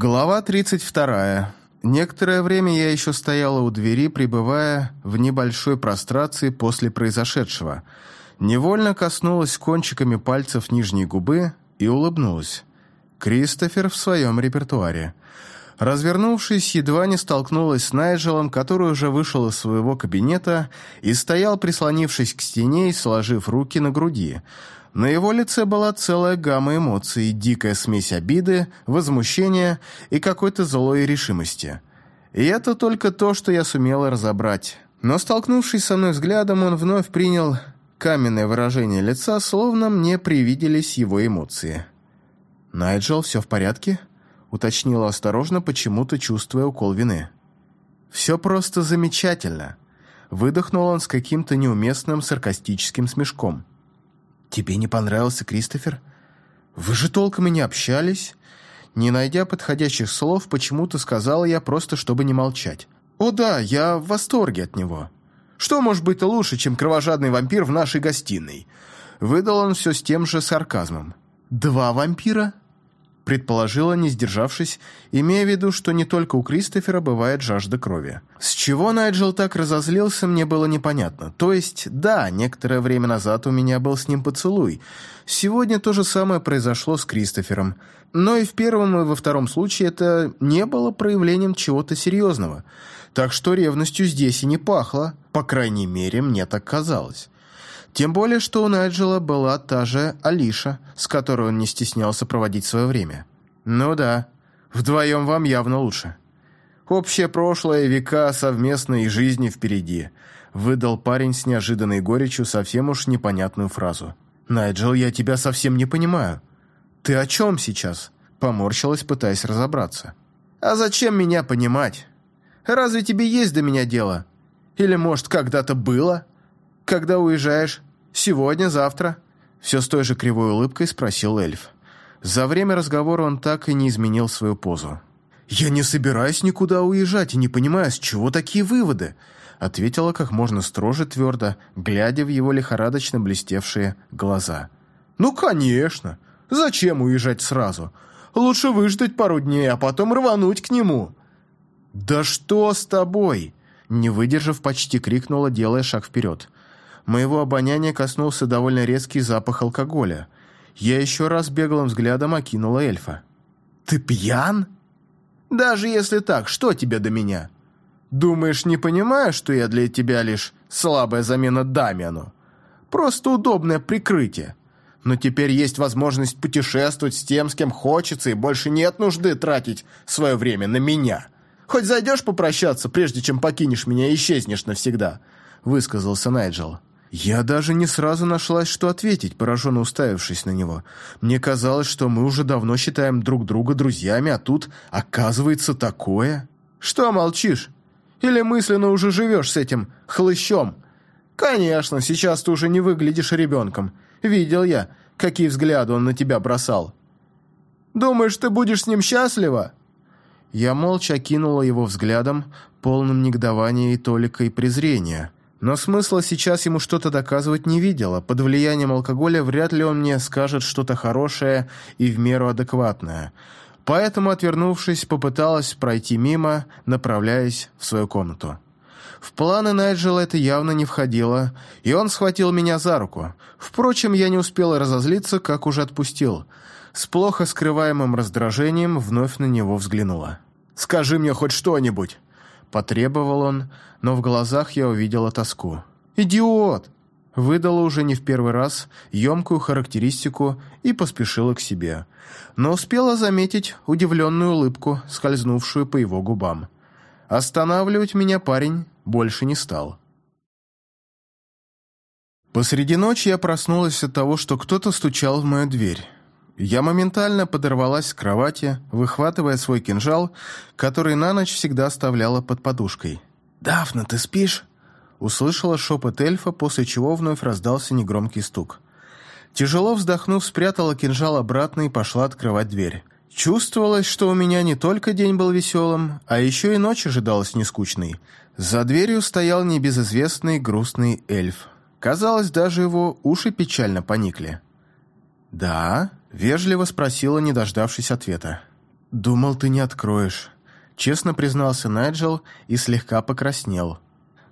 Глава 32. Некоторое время я еще стояла у двери, пребывая в небольшой прострации после произошедшего. Невольно коснулась кончиками пальцев нижней губы и улыбнулась. Кристофер в своем репертуаре. Развернувшись, едва не столкнулась с Найджелом, который уже вышел из своего кабинета и стоял, прислонившись к стене и сложив руки на груди – на его лице была целая гамма эмоций, дикая смесь обиды, возмущения и какой-то злой решимости. И это только то, что я сумела разобрать. Но, столкнувшись со мной взглядом, он вновь принял каменное выражение лица, словно мне привиделись его эмоции. «Найджел, все в порядке?» — уточнила осторожно, почему-то чувствуя укол вины. «Все просто замечательно», — выдохнул он с каким-то неуместным саркастическим смешком. «Тебе не понравился Кристофер? Вы же толком и не общались?» Не найдя подходящих слов, почему-то сказала я просто, чтобы не молчать. «О да, я в восторге от него. Что может быть лучше, чем кровожадный вампир в нашей гостиной?» Выдал он все с тем же сарказмом. «Два вампира?» Предположила, не сдержавшись, имея в виду, что не только у Кристофера бывает жажда крови. С чего Найджел так разозлился, мне было непонятно. То есть, да, некоторое время назад у меня был с ним поцелуй. Сегодня то же самое произошло с Кристофером. Но и в первом, и во втором случае это не было проявлением чего-то серьезного. Так что ревностью здесь и не пахло. По крайней мере, мне так казалось. Тем более, что у Найджела была та же Алиша, с которой он не стеснялся проводить свое время. Ну да, вдвоем вам явно лучше. Общее прошлое, века совместной жизни впереди, выдал парень с неожиданной горечью совсем уж непонятную фразу. «Найджел, я тебя совсем не понимаю. Ты о чем сейчас?» Поморщилась, пытаясь разобраться. «А зачем меня понимать? Разве тебе есть до меня дело? Или, может, когда-то было? Когда уезжаешь, «Сегодня, завтра?» Все с той же кривой улыбкой спросил эльф. За время разговора он так и не изменил свою позу. «Я не собираюсь никуда уезжать и не понимаю, с чего такие выводы?» ответила как можно строже твердо, глядя в его лихорадочно блестевшие глаза. «Ну, конечно! Зачем уезжать сразу? Лучше выждать пару дней, а потом рвануть к нему!» «Да что с тобой?» Не выдержав, почти крикнула, делая шаг вперед. Моего обоняния коснулся довольно резкий запах алкоголя. Я еще раз беглым взглядом окинула эльфа. «Ты пьян?» «Даже если так, что тебе до меня? Думаешь, не понимаю, что я для тебя лишь слабая замена Дамиану? Просто удобное прикрытие. Но теперь есть возможность путешествовать с тем, с кем хочется, и больше нет нужды тратить свое время на меня. Хоть зайдешь попрощаться, прежде чем покинешь меня и исчезнешь навсегда», — высказался Найджел. Я даже не сразу нашлась, что ответить, пораженно уставившись на него. Мне казалось, что мы уже давно считаем друг друга друзьями, а тут, оказывается, такое. Что молчишь? Или мысленно уже живешь с этим хлыщом? Конечно, сейчас ты уже не выглядишь ребенком. Видел я, какие взгляды он на тебя бросал. Думаешь, ты будешь с ним счастлива? Я молча окинула его взглядом, полным негодования и толикой презрения. Но смысла сейчас ему что-то доказывать не видела. Под влиянием алкоголя вряд ли он мне скажет что-то хорошее и в меру адекватное. Поэтому, отвернувшись, попыталась пройти мимо, направляясь в свою комнату. В планы Найджела это явно не входило, и он схватил меня за руку. Впрочем, я не успела разозлиться, как уже отпустил. С плохо скрываемым раздражением вновь на него взглянула. «Скажи мне хоть что-нибудь!» Потребовал он, но в глазах я увидела тоску. «Идиот!» Выдала уже не в первый раз емкую характеристику и поспешила к себе. Но успела заметить удивленную улыбку, скользнувшую по его губам. Останавливать меня парень больше не стал. Посреди ночи я проснулась от того, что кто-то стучал в мою дверь. Я моментально подорвалась с кровати, выхватывая свой кинжал, который на ночь всегда оставляла под подушкой. «Дафна, ты спишь?» Услышала шепот эльфа, после чего вновь раздался негромкий стук. Тяжело вздохнув, спрятала кинжал обратно и пошла открывать дверь. Чувствовалось, что у меня не только день был веселым, а еще и ночь ожидалась нескучной. За дверью стоял небезызвестный грустный эльф. Казалось, даже его уши печально поникли. «Да?» Вежливо спросила, не дождавшись ответа. «Думал, ты не откроешь», — честно признался Найджел и слегка покраснел.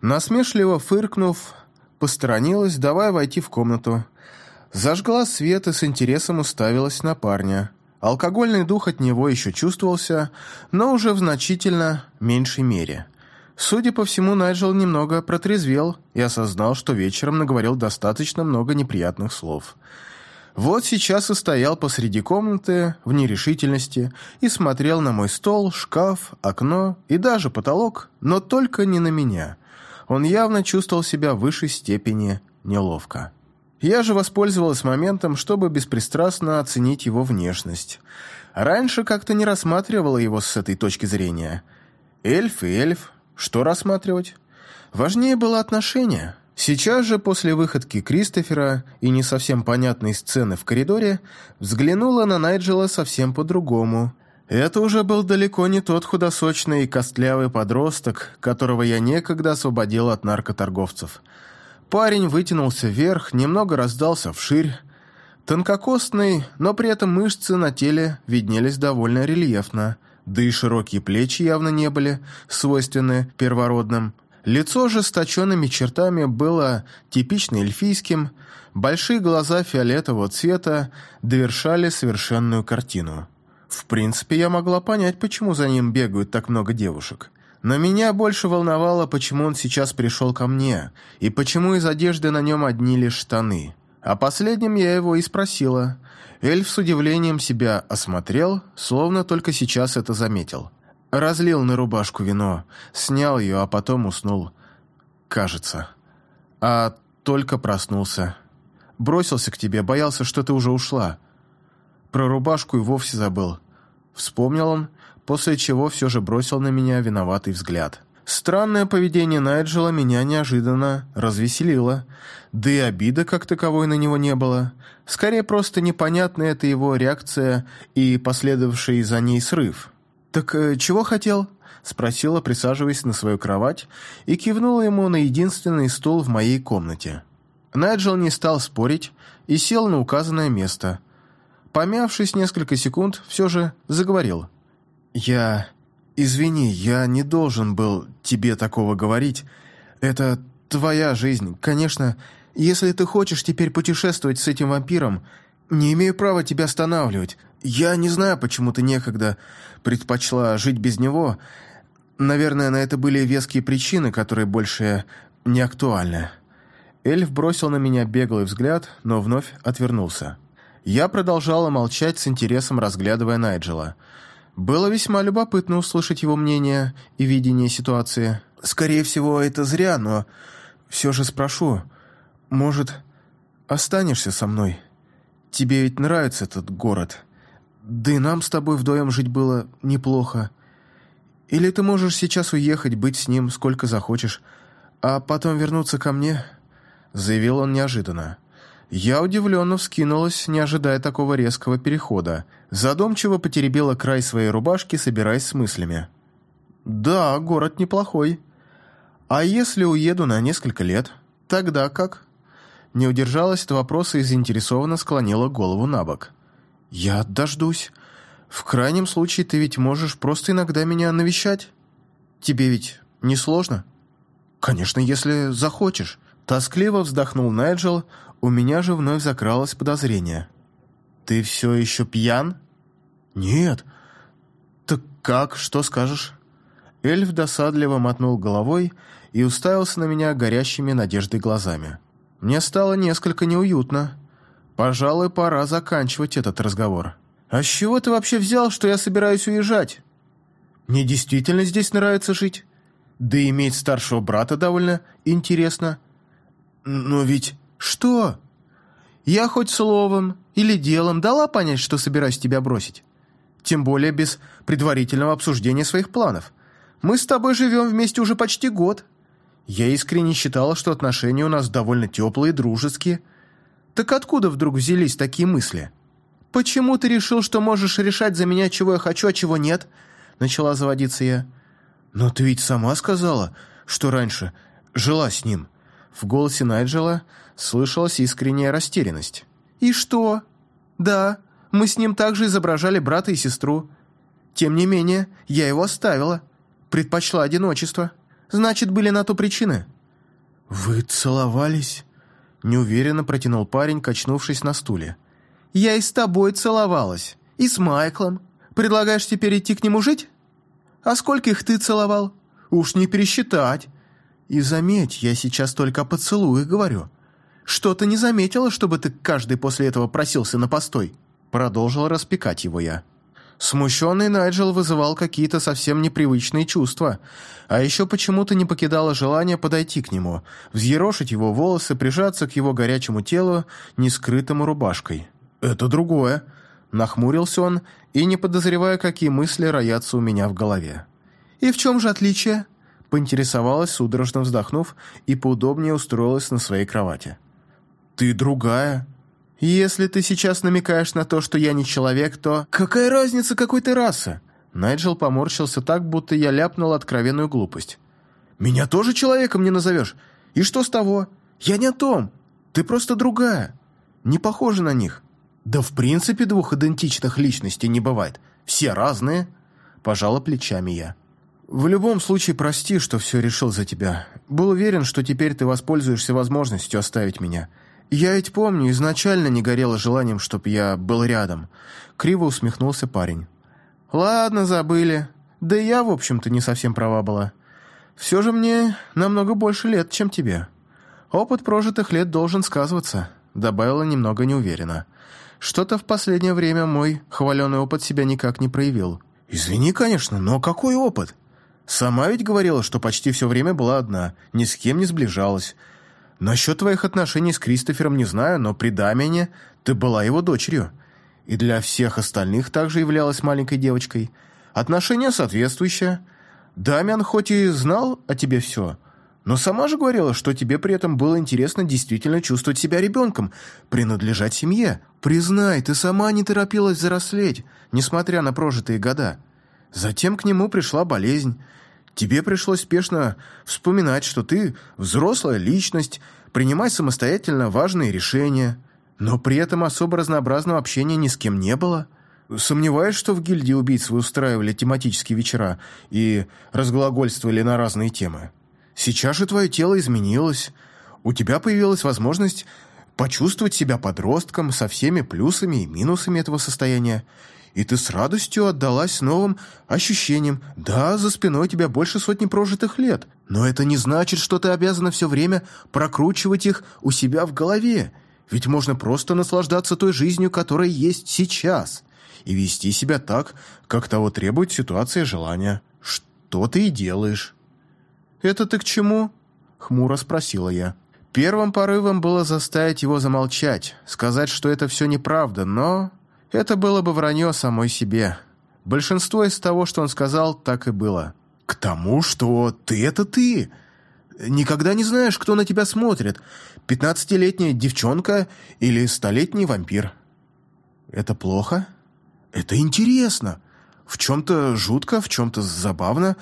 Насмешливо фыркнув, посторонилась, давая войти в комнату. Зажгла свет и с интересом уставилась на парня. Алкогольный дух от него еще чувствовался, но уже в значительно меньшей мере. Судя по всему, Найджел немного протрезвел и осознал, что вечером наговорил достаточно много неприятных слов. Вот сейчас и стоял посреди комнаты в нерешительности и смотрел на мой стол, шкаф, окно и даже потолок, но только не на меня. Он явно чувствовал себя в высшей степени неловко. Я же воспользовалась моментом, чтобы беспристрастно оценить его внешность. Раньше как-то не рассматривала его с этой точки зрения. Эльф и эльф. Что рассматривать? Важнее было отношение. Сейчас же, после выходки Кристофера и не совсем понятной сцены в коридоре, взглянула на Найджела совсем по-другому. Это уже был далеко не тот худосочный и костлявый подросток, которого я некогда освободил от наркоторговцев – Парень вытянулся вверх, немного раздался вширь. Тонкокостный, но при этом мышцы на теле виднелись довольно рельефно, да и широкие плечи явно не были свойственны первородным. Лицо же с точенными чертами было типично эльфийским, большие глаза фиолетового цвета довершали совершенную картину. В принципе, я могла понять, почему за ним бегают так много девушек. Но меня больше волновало, почему он сейчас пришел ко мне, и почему из одежды на нем одни лишь штаны. А последним я его и спросила. Эльф с удивлением себя осмотрел, словно только сейчас это заметил. Разлил на рубашку вино, снял ее, а потом уснул. Кажется. А только проснулся. Бросился к тебе, боялся, что ты уже ушла. Про рубашку и вовсе забыл. Вспомнил он после чего все же бросил на меня виноватый взгляд. Странное поведение Найджела меня неожиданно развеселило, да и обида как таковой на него не было. Скорее, просто непонятная эта его реакция и последовавший за ней срыв. «Так э, чего хотел?» – спросила, присаживаясь на свою кровать, и кивнула ему на единственный стул в моей комнате. Найджел не стал спорить и сел на указанное место. Помявшись несколько секунд, все же заговорил – «Я... Извини, я не должен был тебе такого говорить. Это твоя жизнь. Конечно, если ты хочешь теперь путешествовать с этим вампиром, не имею права тебя останавливать. Я не знаю, почему ты некогда предпочла жить без него. Наверное, на это были веские причины, которые больше не актуальны». Эльф бросил на меня беглый взгляд, но вновь отвернулся. Я продолжала молчать с интересом, разглядывая Найджела – было весьма любопытно услышать его мнение и видение ситуации. «Скорее всего, это зря, но все же спрошу. Может, останешься со мной? Тебе ведь нравится этот город. Да и нам с тобой вдвоем жить было неплохо. Или ты можешь сейчас уехать, быть с ним сколько захочешь, а потом вернуться ко мне?» Заявил он неожиданно. Я удивленно вскинулась, не ожидая такого резкого перехода. Задумчиво потеребила край своей рубашки, собираясь с мыслями. «Да, город неплохой. А если уеду на несколько лет, тогда как?» Не удержалась от вопроса и заинтересованно склонила голову на бок. «Я дождусь. В крайнем случае ты ведь можешь просто иногда меня навещать. Тебе ведь не сложно?» «Конечно, если захочешь». Тоскливо вздохнул Найджел, у меня же вновь закралось подозрение. «Ты все еще пьян?» «Нет». «Так как? Что скажешь?» Эльф досадливо мотнул головой и уставился на меня горящими надеждой глазами. Мне стало несколько неуютно. Пожалуй, пора заканчивать этот разговор. «А с чего ты вообще взял, что я собираюсь уезжать?» «Мне действительно здесь нравится жить. Да и иметь старшего брата довольно интересно. Но ведь «Что?» «Я хоть словом или делом дала понять, что собираюсь тебя бросить. Тем более без предварительного обсуждения своих планов. Мы с тобой живем вместе уже почти год. Я искренне считала, что отношения у нас довольно теплые, дружеские. Так откуда вдруг взялись такие мысли? Почему ты решил, что можешь решать за меня, чего я хочу, а чего нет?» Начала заводиться я. «Но ты ведь сама сказала, что раньше жила с ним». В голосе Найджела слышалась искренняя растерянность. «И что? Да, мы с ним также изображали брата и сестру. Тем не менее, я его оставила. Предпочла одиночество. Значит, были на то причины». «Вы целовались?» Неуверенно протянул парень, качнувшись на стуле. «Я и с тобой целовалась. И с Майклом. Предлагаешь теперь идти к нему жить? А сколько их ты целовал? Уж не пересчитать. И заметь, я сейчас только о поцелуях говорю. Что-то не заметила, чтобы ты каждый после этого просился на постой?» Продолжил распекать его я. Смущенный Найджел вызывал какие-то совсем непривычные чувства, а еще почему-то не покидало желание подойти к нему, взъерошить его волосы, прижаться к его горячему телу, не скрытому рубашкой. «Это другое», — нахмурился он, и не подозревая, какие мысли роятся у меня в голове. «И в чем же отличие?» — поинтересовалась, судорожно вздохнув, и поудобнее устроилась на своей кровати. «Ты другая», «Если ты сейчас намекаешь на то, что я не человек, то...» «Какая разница, какой ты расы?» Найджел поморщился так, будто я ляпнул откровенную глупость. «Меня тоже человеком не назовешь? И что с того? Я не о том. Ты просто другая. Не похожа на них. Да в принципе двух идентичных личностей не бывает. Все разные». Пожала плечами я. «В любом случае, прости, что все решил за тебя. Был уверен, что теперь ты воспользуешься возможностью оставить меня. «Я ведь помню, изначально не горело желанием, чтоб я был рядом», — криво усмехнулся парень. «Ладно, забыли. Да и я, в общем-то, не совсем права была. Все же мне намного больше лет, чем тебе. Опыт прожитых лет должен сказываться», — добавила немного неуверенно. «Что-то в последнее время мой хваленый опыт себя никак не проявил». «Извини, конечно, но какой опыт? Сама ведь говорила, что почти все время была одна, ни с кем не сближалась». Насчет твоих отношений с Кристофером не знаю, но при Дамиане ты была его дочерью. И для всех остальных также являлась маленькой девочкой. Отношение соответствующее. Дамиан хоть и знал о тебе все, но сама же говорила, что тебе при этом было интересно действительно чувствовать себя ребенком, принадлежать семье. Признай, ты сама не торопилась взрослеть, несмотря на прожитые года. Затем к нему пришла болезнь, Тебе пришлось спешно вспоминать, что ты взрослая личность, принимать самостоятельно важные решения, но при этом особо разнообразного общения ни с кем не было. Сомневаюсь, что в гильдии убийц вы устраивали тематические вечера и разглагольствовали на разные темы. Сейчас же твое тело изменилось. У тебя появилась возможность почувствовать себя подростком со всеми плюсами и минусами этого состояния и ты с радостью отдалась новым ощущениям. Да, за спиной тебя больше сотни прожитых лет, но это не значит, что ты обязана все время прокручивать их у себя в голове. Ведь можно просто наслаждаться той жизнью, которая есть сейчас, и вести себя так, как того требует ситуация желания. Что ты и делаешь. «Это ты к чему?» — хмуро спросила я. Первым порывом было заставить его замолчать, сказать, что это все неправда, но это было бы вранье самой себе. Большинство из того, что он сказал, так и было. «К тому, что ты — это ты. Никогда не знаешь, кто на тебя смотрит. Пятнадцатилетняя девчонка или столетний вампир». «Это плохо?» «Это интересно. В чем-то жутко, в чем-то забавно.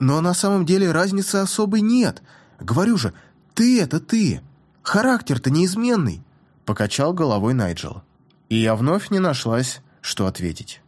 Но на самом деле разницы особой нет. Говорю же, ты — это ты. Характер-то неизменный», — покачал головой Найджел и я вновь не нашлась, что ответить.